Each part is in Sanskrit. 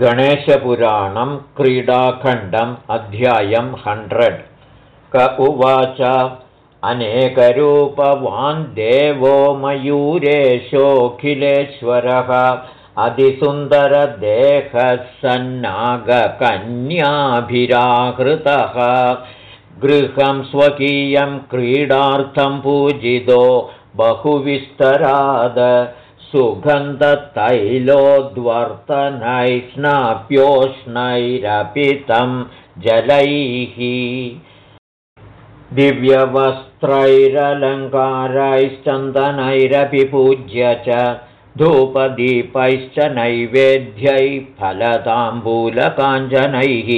गणेशपुराणं क्रीडाखण्डम् अध्यायं हण्ड्रेड् क उवाच अनेकरूपवान् देवो मयूरेशोऽखिलेश्वरः सन्नागकन्याभिराहृतः गृहं स्वकीयं क्रीडार्थं पूजितो बहुविस्तराद सुगन्धतैलोद्वर्तनैस्नाप्योष्णैरपितं जलैः। दिव्यवस्त्रैरलङ्कारैश्चन्दनैरपि पूज्य च धूपदीपैश्च नैवेद्यै फलताम्बूलकाञ्जनैः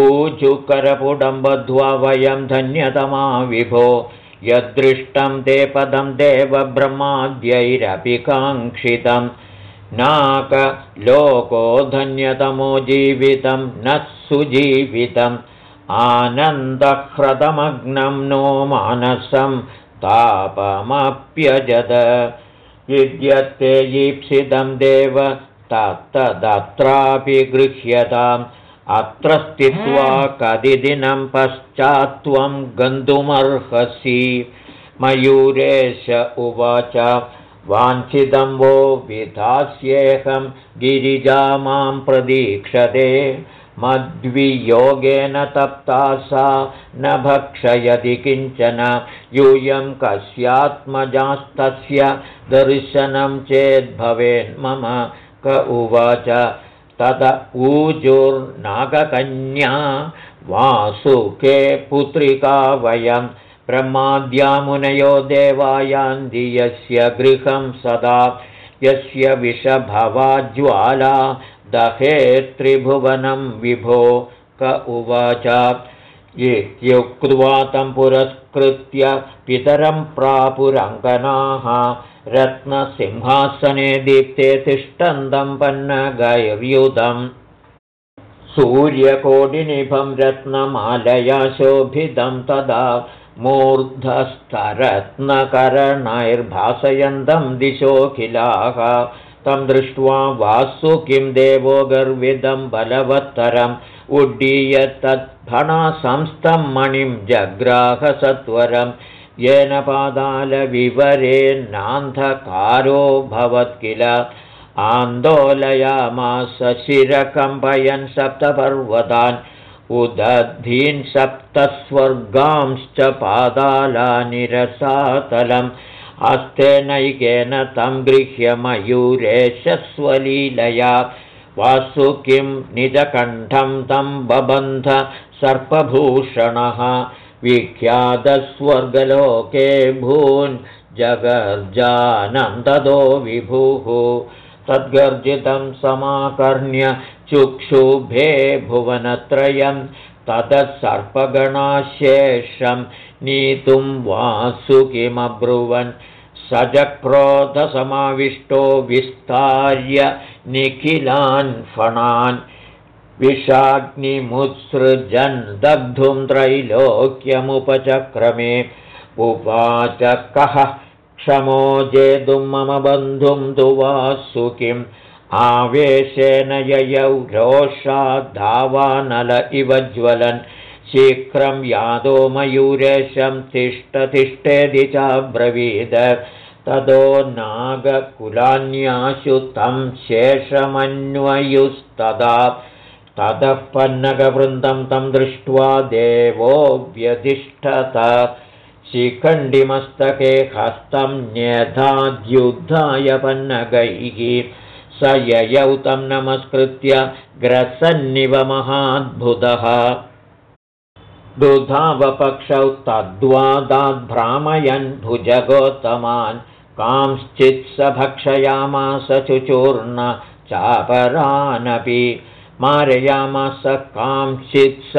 ऊजुकरपुडं बद्ध्वा वयं धन्यतमा विभो यदृष्टं ते पदं देवब्रह्माद्यैरपि काङ्क्षितं नाकलोको धन्यतमो जीवितं न सुजीवितम्। आनन्दह्रदमग्नं नो मानसं तापमप्यजद। यद्यत्ते ईप्सितं देव तत्तदत्रापि गृह्यताम् अत्र स्थित्वा कदिदिनं पश्चात्त्वं गन्तुमर्हसि। मयूरेश उवाच वाञ्छितं वो विधास्येऽहं गिरिजा मां प्रदीक्षते। मद्वियोगेन तप्ता सा न भक्षयति किञ्चन। यूयं कस्यात्मजास्तस्य दर्शनं चेद्भवेन्मम क उवाच तत ऊजुर्नागकन्या वासुके पुत्रिका वयं ब्रह्माद्यामुनयो देवायान्ति यस्य गृहं सदा यस्य विषभवाज्ज्वाला दहे त्रिभुवनं विभो क उवाच इत्युक्त्वा तं पुरस्कृत्य पितरं प्रापुरङ्गनाः। रत्नसिंहासने दीप्ते तिष्ठन्तं पन्नगैर्युधम् सूर्यकोटिनिभं रत्नमालया शोभितं तदा मूर्धस्तरत्नकरणैर्भासयन्तं दिशोऽखिलाः। तं दृष्ट्वा वासु किं देवो गर्विदं बलवत्तरम् उड्डीय तत्फणासंस्थं मणिं जग्राहसत्वरम् येन पादालविवरेन्नान्धकारो भवत् किल आन्दोलयामास शिरकम्पयन् सप्तपर्वतान् उदधीन् सप्तस्वर्गांश्च पादालानिरसातलम्। हस्तेनैकेन तं गृह्य मयूरेशस्वलीलया। वासु किं निजकण्ठं तं बबन्ध सर्पभूषणः विख्यातस्वर्गलोके भून् जगर्जानन्ददो विभुः तद्गर्जितं समाकर्ण्य चुक्षुभे भुवनत्रयं ततः सर्पगणाशेषं नीतुं वासु किमब्रुवन् स क्रोधसमाविष्टो विस्तार्य निखिलान् फणान् विषाग्निमुत्सृजन् दग्धुं त्रैलोक्यमुपचक्रमे उवाच कः क्षमो जेतुं मम बन्धुं वासु किम्? आवेशेन ययौ रोषाद्धावानल इव ज्वलन्। शीघ्रं यादो मयूरेशं तिष्ठतिष्ठेदि चाब्रवीद। ततो नागकुलान्याशु तं शेषमन्वयुस्तदा ततः पन्नगवृन्दं तं दृष्ट्वा देवो व्यधिष्ठत। शिखण्डिमस्तके हस्तं न्यधाद्युद्धाय पन्नगैः। स ययौ तं नमस्कृत्य ग्रसन्निव महाद्भुतः। दुधावपक्षौ तद्वादाद्भ्रामयन् भुजगोत्तमान्। कांश्चित्स भक्षयामास चुचूर्ण चापरानपि मारयामास कांश्चित्स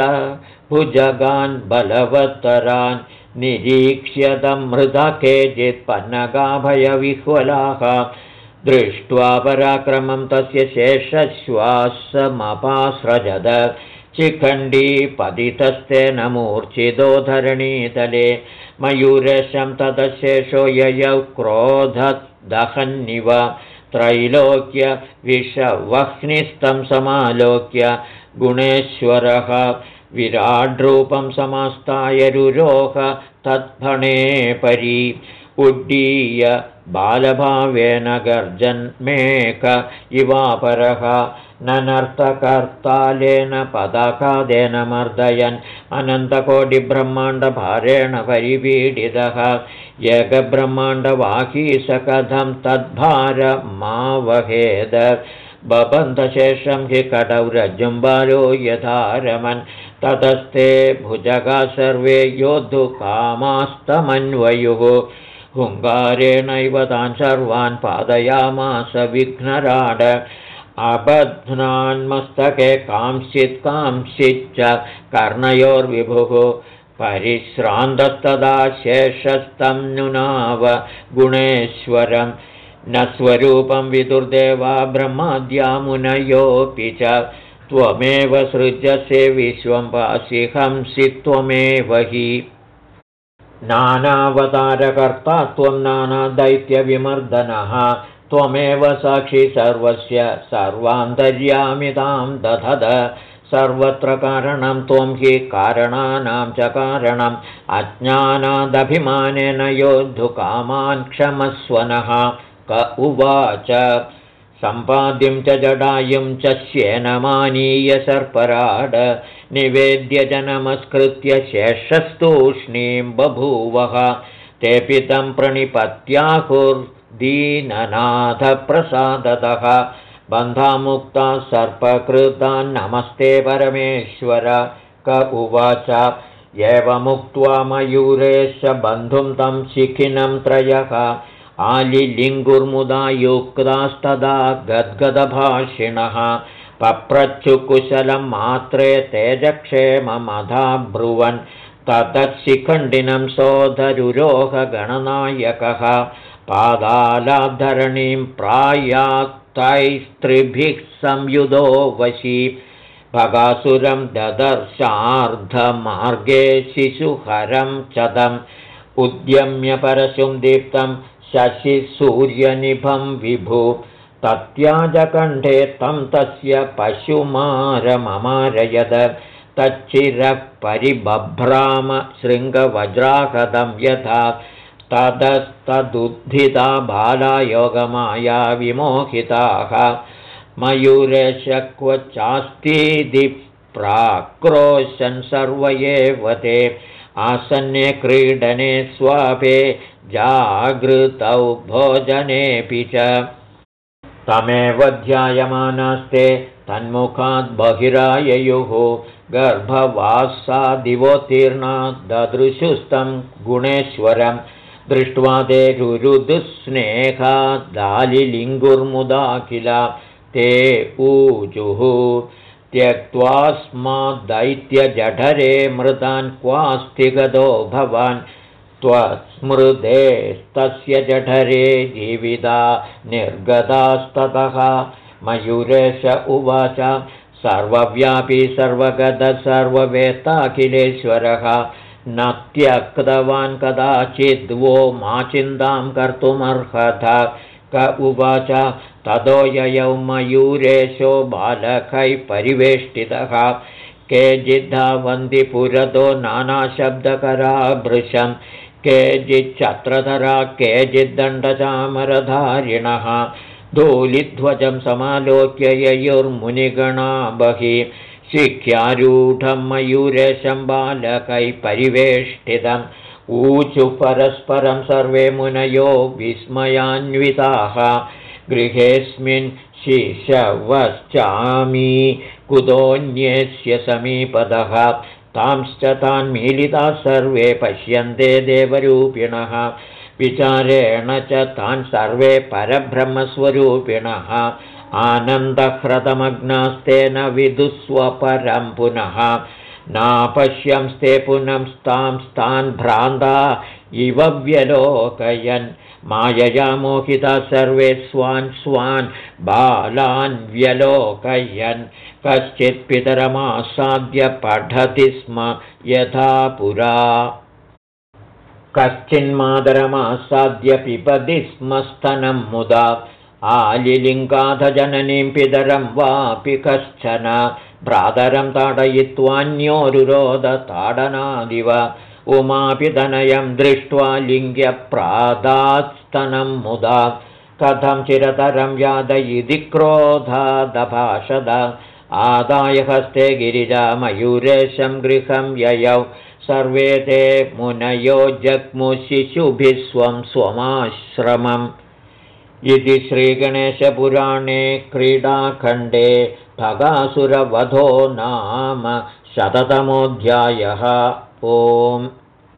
भुजगान् बलवत्तरान् निरीक्ष्यतं मृदा केचित्पन्नगाभयविह्वलाः दृष्ट्वा पराक्रमं तस्य शेषश्वासमपास्रजद। चिखण्डी पतितस्तेन मूर्च्छितो धरणीतले मयूरशं ततशेषो ययौ क्रोधदहन्निव त्रैलोक्य विषवह्निस्तं समालोक्य गुणेश्वरः विराड्रूपं समास्ताय रुरोह तत्फणे परि उड्डीय बालभावेन गर्जन्मेक इवापरः ननर्तकर्तालेन पदकादेन मर्दयन् अनन्तकोटिब्रह्माण्डभारेण परिपीडितः एकब्रह्माण्डवाकी स कथं तद्भारमावहेद। बबन्धशेषं हि कडौ रज्जुम्बालो यथारमन्। ततस्ते भुजगा सर्वे योद्धुकामास्तमन्वयुः हुङ्गारेणैव तान् सर्वान् पादयामास विघ्नराड। अबध्नान्मस्तके कांश्चित् कांश्चिच्च कर्णयोर्विभुः परिश्रान्तस्तदा शेषस्तं नुनाव गुणेश्वरं। न स्वरूपं विदुर्देवा ब्रह्माद्यामुनयोऽपि च। त्वमेव सृजसे विश्वं पासि हंसि त्वमेव हि। नानावतारकर्ता त्वं नानादैत्यविमर्दनः। त्वमेव साक्षी सर्वस्य। सर्वान्तर्यामितां दधद सर्वत्र कारणं त्वं हि कारणानां च कारणम् अज्ञानादभिमानेन योद्धुकामान् क्षमस्वनः। क उवाच सम्पाद्यं च जडायुं च श्येनमानीय सर्पराड निवेद्य च नमस्कृत्य शेषस्तूष्णीं बभूवः। तं प्रणिपत्याहुर्दीननाथप्रसादतः बन्धामुक्ता सर्पकृता नमस्ते परमेश्वर क उवाच। एवमुक्त्वा मयूरेश बन्धुं तं शिखिनं त्रयः। आलिलिङ्गुर्मुदा युक्तास्तदा गद्गदभाषिणः। पप्रच्छुकुशलं मात्रे तेजक्षेममधाब्रुवन् ततशिखण्डिनं सोदरुरोहगणनायकः। पादालाधरणीं प्रायाक्तैस्त्रिभिः संयुधो वशी। भगासुरं ददर्शार्धमार्गे शिशुहरं चदम्। उद्यम्य परशुं दीप्तं शशिसूर्यनिभं विभु। तत्याजकण्ठे तं तस्य पशुमारममारयद। तच्चिरः परिबभ्राम शृङ्गवज्राहदं यथा ततस्तदुद्धिता बालायोगमाया विमोहिताः मयूरशक्व चास्तीति प्राक्रोशन् सर्व एव ते। आसन्ने क्रीडने स्वापे जागृतौ भोजनेऽपि च। तमेव ध्यायमानास्ते तन्मुखाद् बहिराययुः। गर्भवासा दिवोत्तीर्णा ददृशुस्तं गुणेश्वरं दृष्ट्वा ते रुरुदुःस्नेहादालिलिङ्गुर्मुदा किल ते ऊजुः त्यक्त्वास्माद्दैत्यजठरे मृतान् क्वास्ति गतो भवान् त्वस्मृतेस्तस्य जठरे जीविता निर्गतास्ततः। मयूरेश उवाच सर्वव्यापी सर्वगतः सर्ववेत्ताखिलेश्वरः न त्यक्तवान् कदाचिद्वो मा चिन्तां कर्तुमर्हत। क उवाच ततो ययौ मयूरेशो बालकैः परिवेष्टितः। केचिद्धावन्ति पुरतो नानाशब्दकरा भृशं केचिच्चत्रधरा केचिद्दण्डचामरधारिणः। धूलिध्वजं समालोक्य ययुर्मुनिगणा बहिः शिख्यारूढं मयूरेशं बालकैः परिवेष्टितम् ऊचु परस्परं सर्वे मुनयो विस्मयान्विताः। गृहेऽस्मिन् शिशवश्चामी कुतोऽन्यस्य समीपतः। तांश्च तान् मीलिताः सर्वे पश्यन्ते देवरूपिणः। विचारेण च तान् सर्वे परब्रह्मस्वरूपिणः आनन्दह्रतमग्नास्तेन विदुस्वपरं पुनः नापश्यंस्ते पुनस्तांस्तान् भ्रान्ता इव व्यलोकयन्। मायया मोहिता सर्वे स्वान् स्वान् बालान् व्यलोकयन्। कश्चित् पितरमासाद्य पठति स्म यथा पुरा। कश्चिन्मातरमासाद्य पिबति स्म स्तनं मुदा आलिलिङ्गाधजननीं पितरं वापि कश्चन। भ्रातरं ताडयित्वान्योरुरोधताडनादिव उमापितनयं दृष्ट्वा लिङ्ग्यप्रादात्स्तनं मुदा। कथं चिरतरं याद इति क्रोधादभाषद। आदाय हस्ते गिरिजामयूरेशं गृहं ययौ। सर्वे ते मुनयो जग्मुशिशुभिः स्वं स्वमाश्रमम् इति श्रीगणेशपुराणे क्रीडाखण्डे भगासुरवधो नाम शततमोऽध्यायः। ओम्